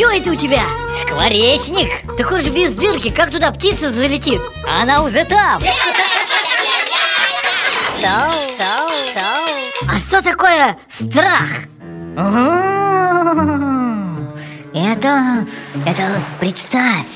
Что это у тебя? Скворечник? Так он же без дырки, как туда птица залетит? Она уже там А что такое страх? Это... это представь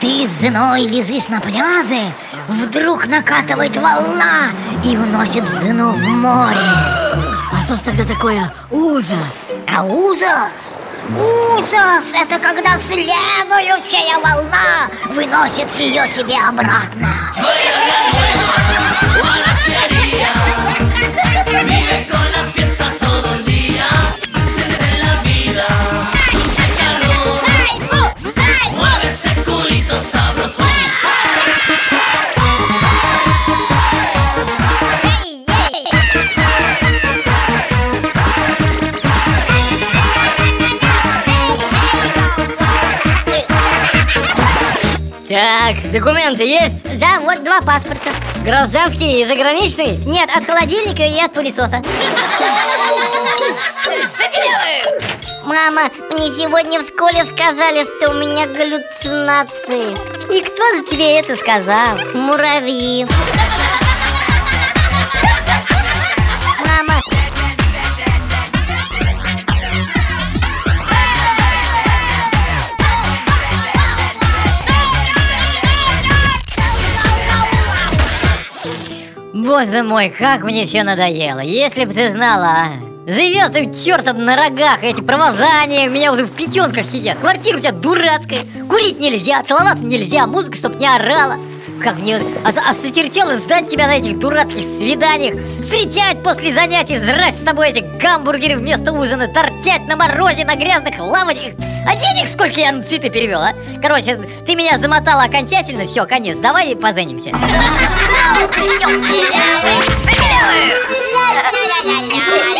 Ты с женой лежишь на пляже Вдруг накатывает волна И уносит жену в море А что тогда такое ужас? А ужас? Ужас! Это когда следующая волна Выносит ее тебе обратно Так, документы есть? Да, вот два паспорта Гражданский и заграничный? Нет, от холодильника и от пылесоса Мама, мне сегодня в школе сказали, что у меня галлюцинации И кто же тебе это сказал? Муравьи Боже мой, как мне все надоело. Если бы ты знала, а. Живет им на рогах Эти промазания у меня уже в пятенках сидят. Квартира у тебя дурацкая Курить нельзя, целоваться нельзя Музыка чтоб не орала. Как мне ос- осточертело сдать тебя на этих дурацких свиданиях. Встречать после занятий, жрать с тобой эти гамбургеры вместо ужина Торчать на морозе, на грязных лавочках. А денег сколько я на цветы перевел, а? Короче, ты меня замотала окончательно, все, конец, давай позанимся Bring it over! Bring!